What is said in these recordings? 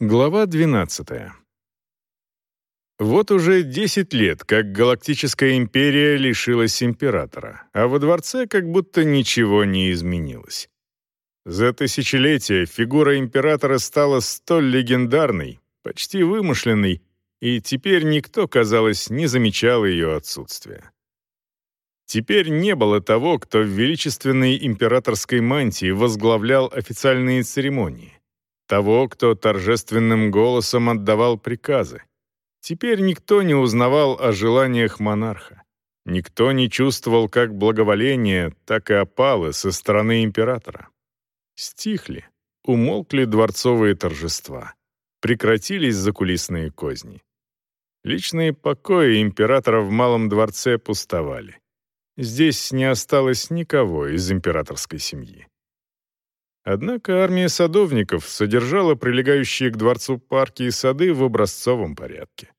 Глава 12. Вот уже 10 лет, как Галактическая империя лишилась императора, а во дворце как будто ничего не изменилось. За тысячелетия фигура императора стала столь легендарной, почти вымышленной, и теперь никто, казалось, не замечал ее отсутствия. Теперь не было того, кто в величественной императорской мантии возглавлял официальные церемонии, того, кто торжественным голосом отдавал приказы. Теперь никто не узнавал о желаниях монарха. Никто не чувствовал как благоволения, так и опалы со стороны императора. Стихли, умолкли дворцовые торжества, прекратились закулисные козни. Личные покои императора в Малом дворце пустовали. Здесь не осталось никого из императорской семьи. Однако армия садовников содержала прилегающие к дворцу парки и сады в образцовом порядке.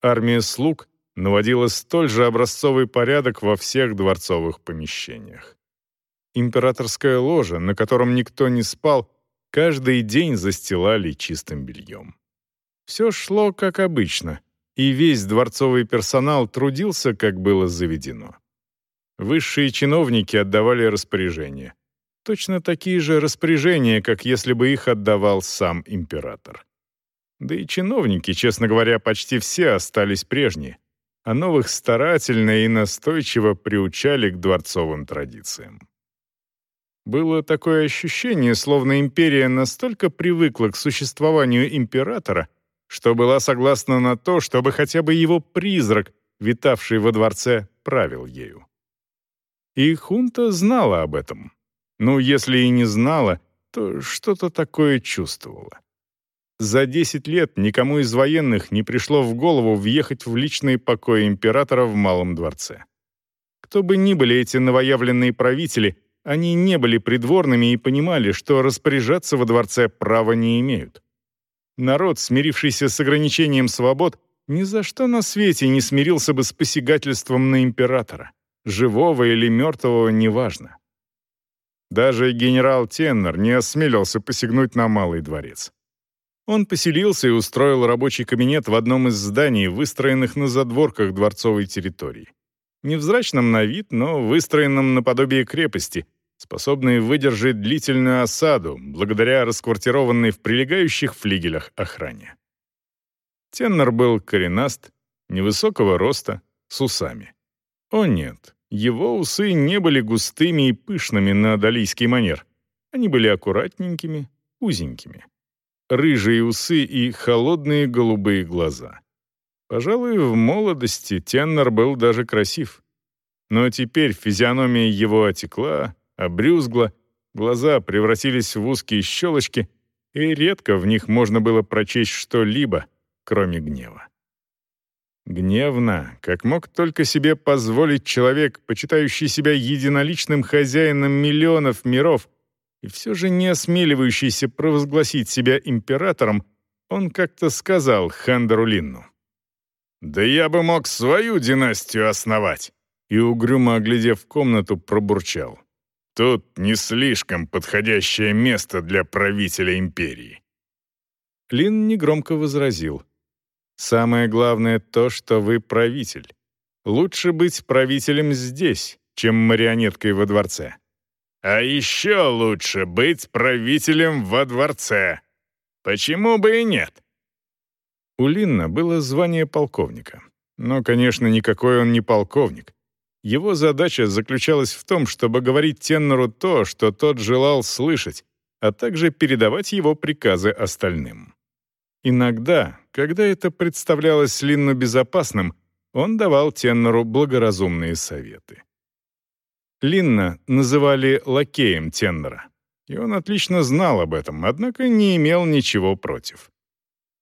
Армия слуг наводила столь же образцовый порядок во всех дворцовых помещениях. Императорская ложа, на котором никто не спал, каждый день застилали чистым бельем. Все шло как обычно, и весь дворцовый персонал трудился, как было заведено. Высшие чиновники отдавали распоряжения. Точно такие же распоряжения, как если бы их отдавал сам император. Да и чиновники, честно говоря, почти все остались прежние, а новых старательно и настойчиво приучали к дворцовым традициям. Было такое ощущение, словно империя настолько привыкла к существованию императора, что была согласна на то, чтобы хотя бы его призрак, витавший во дворце, правил ею. И хунта знала об этом. Ну, если и не знала, то что-то такое чувствовала. За 10 лет никому из военных не пришло в голову въехать в личные покои императора в Малом дворце. Кто бы ни были эти новоявленные правители, они не были придворными и понимали, что распоряжаться во дворце права не имеют. Народ, смирившийся с ограничением свобод, ни за что на свете не смирился бы с посягательством на императора живого или мертвого, неважно. Даже генерал Теннер не осмелился посягнуть на Малый дворец. Он поселился и устроил рабочий кабинет в одном из зданий, выстроенных на задворках дворцовой территории. Невзрачном на вид, но выстроенном наподобие крепости, способной выдержать длительную осаду благодаря расквартированной в прилегающих флигелях охране. Теннер был коренаст, невысокого роста, с усами. О нет, его усы не были густыми и пышными на далийский манер. Они были аккуратненькими, узенькими. Рыжие усы и холодные голубые глаза. Пожалуй, в молодости Теннер был даже красив. Но теперь физиономия его отекла, обрюзгла, глаза превратились в узкие щелочки, и редко в них можно было прочесть что-либо, кроме гнева. Гневно, как мог только себе позволить человек, почитающий себя единоличным хозяином миллионов миров, и все же не осмеливающийся провозгласить себя императором, он как-то сказал Хандеру Линну. «Да я бы мог свою династию основать!» И, угрюмо оглядев комнату, пробурчал. «Тут не слишком подходящее место для правителя империи». Лин негромко возразил. Самое главное то, что вы правитель. Лучше быть правителем здесь, чем марионеткой во дворце. А еще лучше быть правителем во дворце. Почему бы и нет? У Линна было звание полковника. Но, конечно, никакой он не полковник. Его задача заключалась в том, чтобы говорить Теннеру то, что тот желал слышать, а также передавать его приказы остальным. Иногда, когда это представлялось Линну безопасным, он давал Теннеру благоразумные советы. Линна называли лакеем Теннера, и он отлично знал об этом, однако не имел ничего против.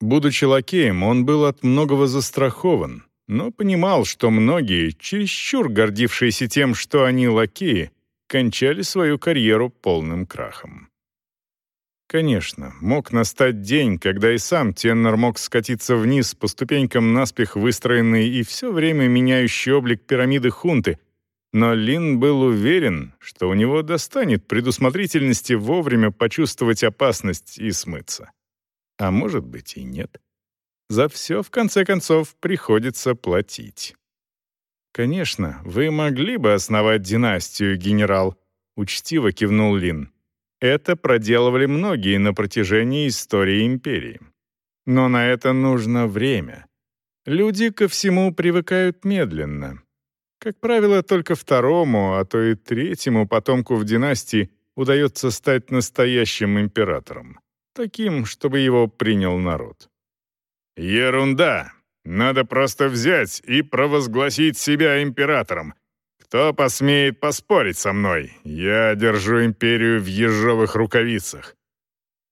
Будучи лакеем, он был от многого застрахован, но понимал, что многие, чересчур гордившиеся тем, что они лакеи, кончали свою карьеру полным крахом. Конечно, мог настать день, когда и сам Теннер мог скатиться вниз по ступенькам наспех выстроенной и все время меняющий облик пирамиды хунты, но Лин был уверен, что у него достанет предусмотрительности вовремя почувствовать опасность и смыться. А может быть и нет. За все, в конце концов, приходится платить. «Конечно, вы могли бы основать династию, генерал», — учтиво кивнул Лин. «Это проделывали многие на протяжении истории империи. Но на это нужно время. Люди ко всему привыкают медленно. Как правило, только второму, а то и третьему потомку в династии удается стать настоящим императором, таким, чтобы его принял народ. «Ерунда! Надо просто взять и провозгласить себя императором. Кто посмеет поспорить со мной? Я держу империю в ежовых рукавицах».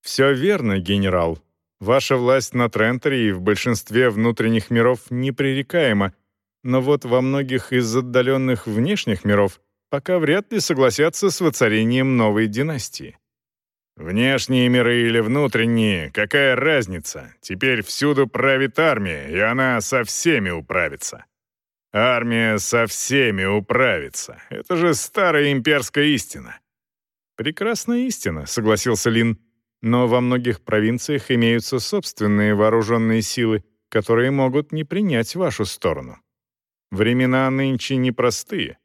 «Все верно, генерал. Ваша власть на Тренторе и в большинстве внутренних миров непререкаема, но вот во многих из отдаленных внешних миров пока вряд ли согласятся с воцарением новой династии. Внешние миры или внутренние, какая разница? Теперь всюду правит армия, и она со всеми управится. Армия со всеми управится. Это же старая имперская истина. Прекрасная истина, согласился Лин. Но во многих провинциях имеются собственные вооруженные силы, которые могут не принять вашу сторону. Времена нынче непростые.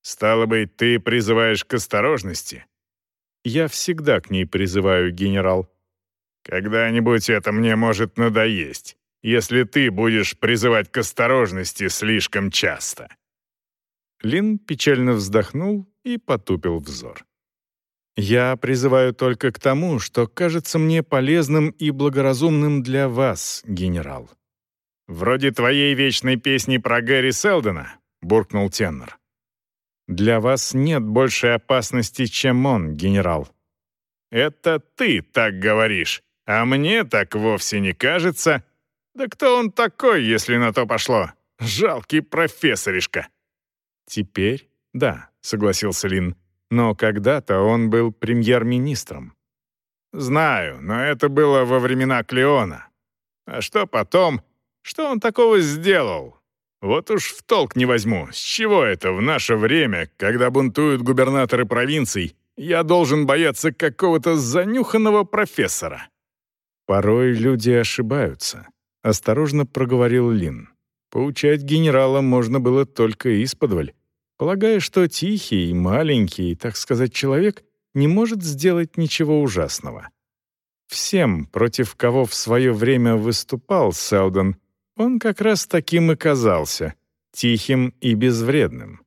Стало быть, ты призываешь к осторожности, я всегда к ней призываю, генерал. Когда-нибудь это мне может надоесть, если ты будешь призывать к осторожности слишком часто. Лин печально вздохнул и потупил взор. «Я призываю только к тому, что кажется мне полезным и благоразумным для вас, генерал». «Вроде твоей вечной песни про Гэри Селдона», — буркнул тенор. Для вас нет большей опасности, чем он, генерал». «Это ты так говоришь, а мне так вовсе не кажется. Да кто он такой, если на то пошло? Жалкий профессоришка». «Теперь, да», — согласился Лин, «но когда-то он был премьер-министром». «Знаю, но это было во времена Клеона. А что потом? Что он такого сделал? Вот уж в толк не возьму, с чего это в наше время, когда бунтуют губернаторы провинций, я должен бояться какого-то занюханного профессора?» «Порой люди ошибаются», — осторожно проговорил Лин. Поучать генерала можно было только исподволь, полагая, что тихий, маленький, так сказать, человек не может сделать ничего ужасного. Всем, против кого в свое время выступал Селдон, он как раз таким и казался, тихим и безвредным.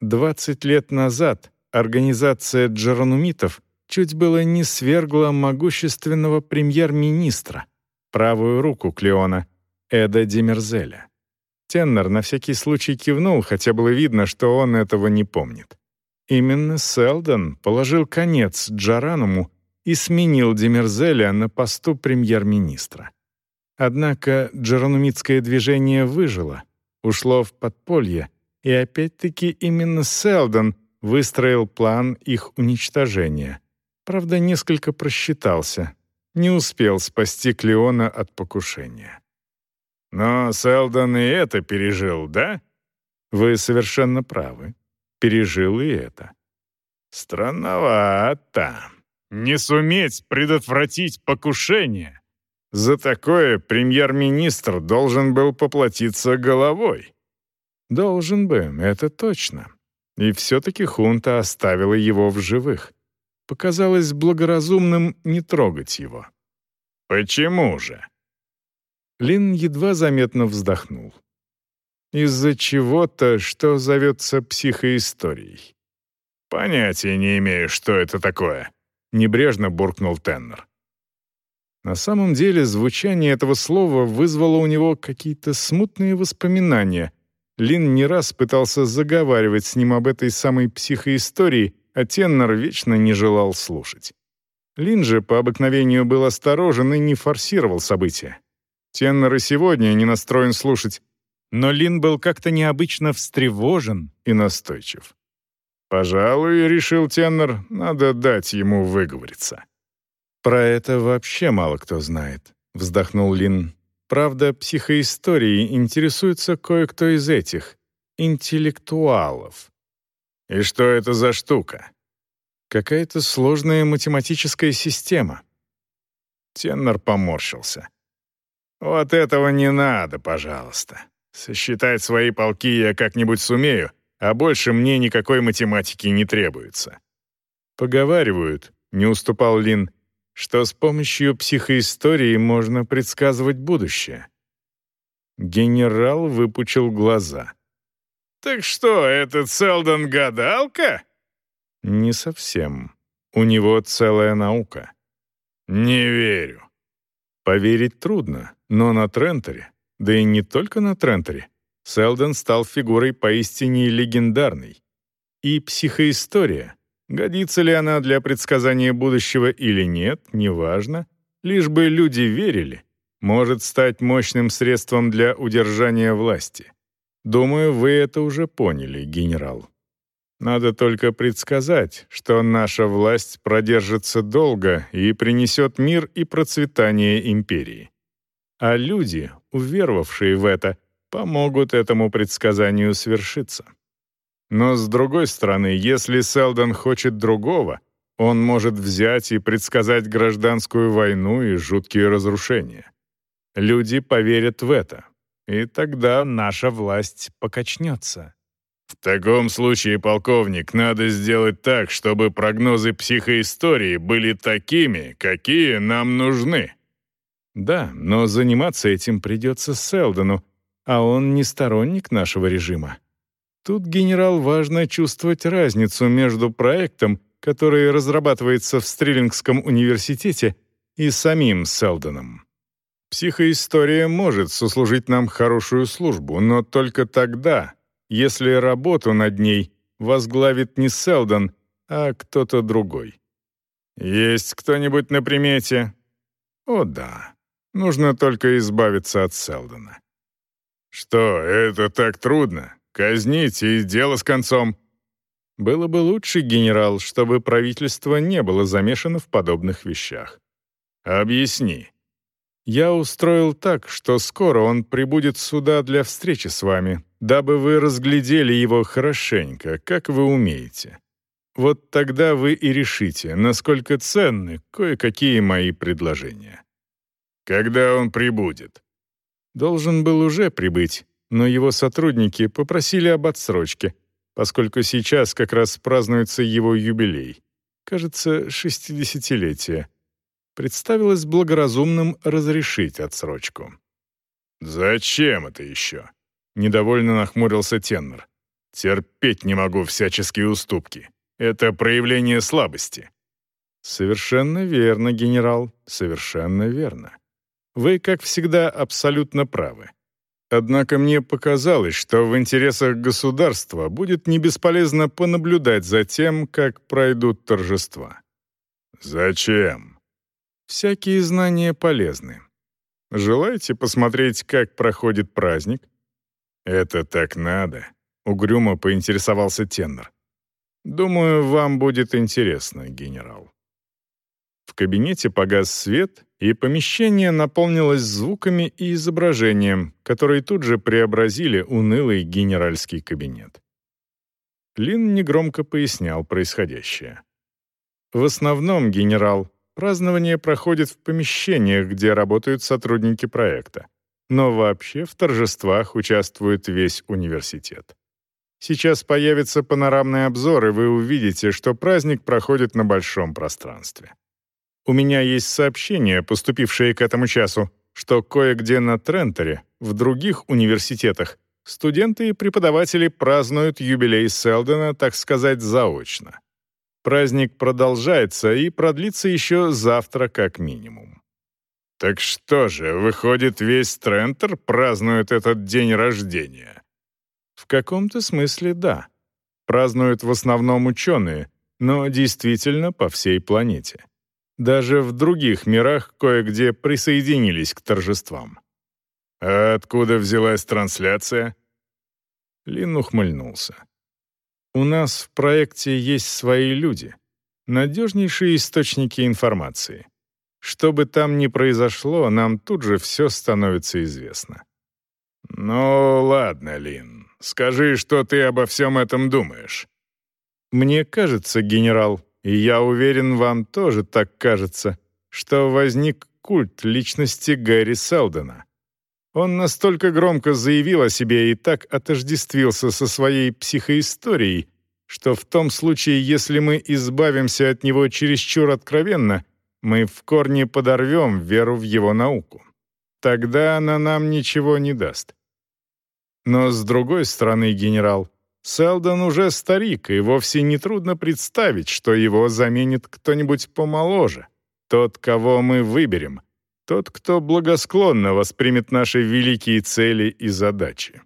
Двадцать лет назад организация джеронумитов чуть было не свергла могущественного премьер-министра, правую руку Клеона, Эда Демерзеля. Теннер на всякий случай кивнул, хотя было видно, что он этого не помнит. Именно Селдон положил конец Джарануму и сменил Демерзеля на посту премьер-министра. Однако джеронумитское движение выжило, ушло в подполье, и опять-таки именно Селдон выстроил план их уничтожения. Правда, несколько просчитался, не успел спасти Клеона от покушения. «Но Селдон и это пережил, да?» «Вы совершенно правы. Пережил и это». «Странновато. Не суметь предотвратить покушение. За такое премьер-министр должен был поплатиться головой. Должен бы, это точно. И все-таки хунта оставила его в живых. Показалось благоразумным не трогать его. Почему же? Лин едва заметно вздохнул. Из-за чего-то, что зовется психоисторией. «Понятия не имею, что это такое», — небрежно буркнул Теннер. На самом деле звучание этого слова вызвало у него какие-то смутные воспоминания. Лин не раз пытался заговаривать с ним об этой самой психоистории, а Теннер вечно не желал слушать. Лин же по обыкновению был осторожен и не форсировал события. Теннер и сегодня не настроен слушать, но Лин был как-то необычно встревожен и настойчив. «Пожалуй, — решил Теннер, — надо дать ему выговориться». «Про это вообще мало кто знает», — вздохнул Лин. «Правда, психоисторией интересуется кое-кто из этих, интеллектуалов». «И что это за штука?» «Какая-то сложная математическая система». Теннер поморщился. «Вот этого не надо, пожалуйста. Сосчитать свои полки я как-нибудь сумею, а больше мне никакой математики не требуется». «Поговаривают», — не уступал Лин, что с помощью психоистории можно предсказывать будущее. Генерал выпучил глаза. «Так что, этот Селдон гадалка?» «Не совсем. У него целая наука». «Не верю». Поверить трудно, но на Тренторе, да и не только на Тренторе, Селдон стал фигурой поистине легендарной. И психоистория, годится ли она для предсказания будущего или нет, неважно, лишь бы люди верили, может стать мощным средством для удержания власти. Думаю, вы это уже поняли, генерал. Надо только предсказать, что наша власть продержится долго и принесет мир и процветание империи. А люди, уверовавшие в это, помогут этому предсказанию свершиться. Но с другой стороны, если Селдон хочет другого, он может взять и предсказать гражданскую войну и жуткие разрушения. Люди поверят в это, и тогда наша власть покачнется. В таком случае, полковник, надо сделать так, чтобы прогнозы психоистории были такими, какие нам нужны. Да, но заниматься этим придется Селдону, а он не сторонник нашего режима. Тут, генерал, важно чувствовать разницу между проектом, который разрабатывается в Стрелингском университете, и самим Селдоном. Психоистория может сослужить нам хорошую службу, но только тогда, если работу над ней возглавит не Селдон, а кто-то другой. Есть кто-нибудь на примете? О да, нужно только избавиться от Селдона. Что, это так трудно? Казнить и дело с концом. Было бы лучше, генерал, чтобы правительство не было замешано в подобных вещах. Объясни. Я устроил так, что скоро он прибудет сюда для встречи с вами, дабы вы разглядели его хорошенько, как вы умеете. Вот тогда вы и решите, насколько ценны кое-какие мои предложения. Когда он прибудет? Должен был уже прибыть, но его сотрудники попросили об отсрочке, поскольку сейчас как раз празднуется его юбилей. Кажется, шестидесятилетие представилось благоразумным разрешить отсрочку. «Зачем это еще?» — недовольно нахмурился Теннер. «Терпеть не могу всяческие уступки. Это проявление слабости». «Совершенно верно, генерал, совершенно верно. Вы, как всегда, абсолютно правы. Однако мне показалось, что в интересах государства будет не бесполезно понаблюдать за тем, как пройдут торжества». «Зачем?» Всякие знания полезны. Желаете посмотреть, как проходит праздник? Это так надо, угрюмо поинтересовался Теннер. Думаю, вам будет интересно, генерал. В кабинете погас свет, и помещение наполнилось звуками и изображением, которые тут же преобразили унылый генеральский кабинет. Лин негромко пояснял происходящее. В основном, генерал, Празднование проходит в помещениях, где работают сотрудники проекта. Но вообще в торжествах участвует весь университет. Сейчас появится панорамный обзор, и вы увидите, что праздник проходит на большом пространстве. У меня есть сообщения, поступившие к этому часу, что кое-где на Тренторе, в других университетах, студенты и преподаватели празднуют юбилей Селдена, так сказать, заочно. Праздник продолжается и продлится еще завтра как минимум. Так что же, выходит, весь Трентер празднует этот день рождения? В каком-то смысле да. Празднуют в основном ученые, но действительно по всей планете. Даже в других мирах кое-где присоединились к торжествам. А откуда взялась трансляция? Лин ухмыльнулся. У нас в проекте есть свои люди, надежнейшие источники информации. Что бы там ни произошло, нам тут же все становится известно. «Ну ладно, Лин, скажи, что ты обо всем этом думаешь». «Мне кажется, генерал, и я уверен, вам тоже так кажется, что возник культ личности Гэри Селдона. Он настолько громко заявил о себе и так отождествился со своей психоисторией, что в том случае, если мы избавимся от него чересчур откровенно, мы в корне подорвем веру в его науку. Тогда она нам ничего не даст. Но с другой стороны, генерал, Селдон уже старик, и вовсе не трудно представить, что его заменит кто-нибудь помоложе, тот, кого мы выберем, тот, кто благосклонно воспримет наши великие цели и задачи.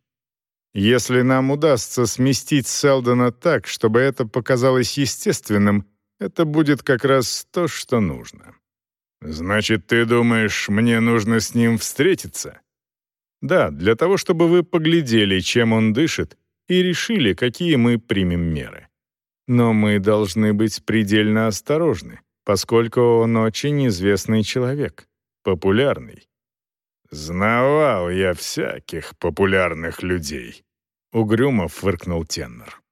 Если нам удастся сместить Селдона так, чтобы это показалось естественным, это будет как раз то, что нужно. «Значит, ты думаешь, мне нужно с ним встретиться?» «Да, для того, чтобы вы поглядели, чем он дышит, и решили, какие мы примем меры. Но мы должны быть предельно осторожны, поскольку он очень известный человек, популярный. «Знавал я всяких популярных людей», — угрюмо фыркнул Теннер.